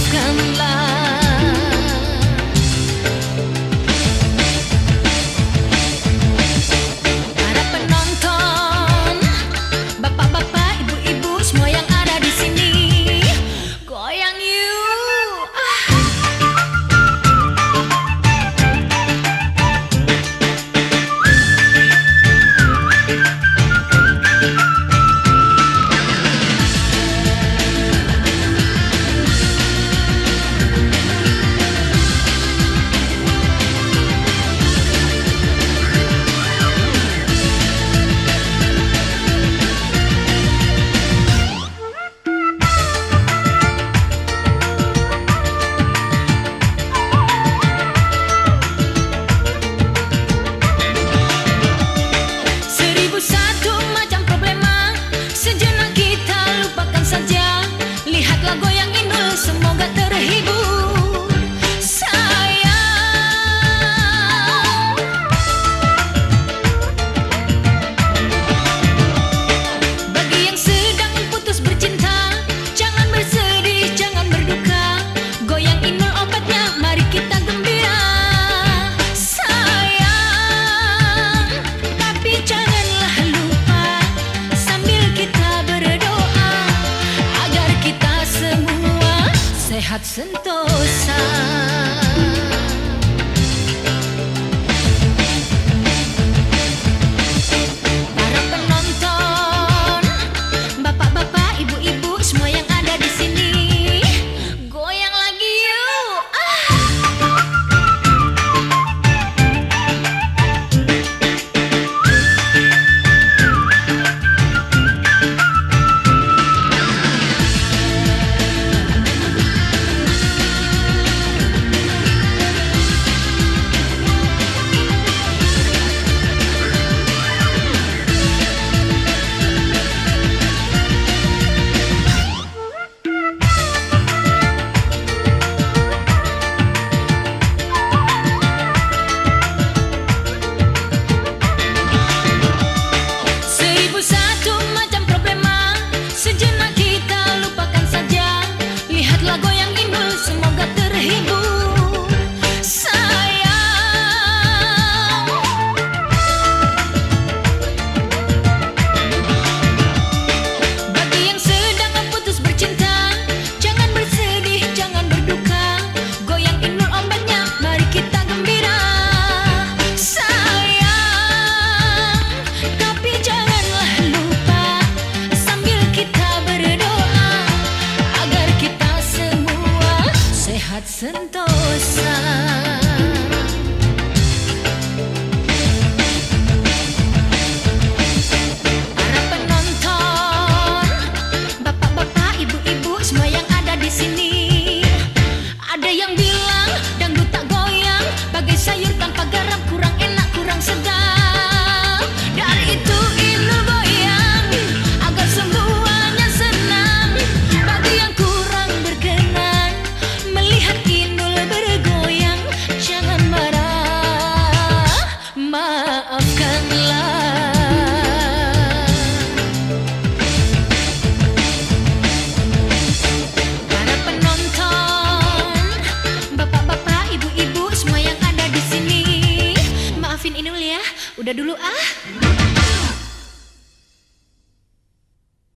skyline. Senta Udah dulu ah.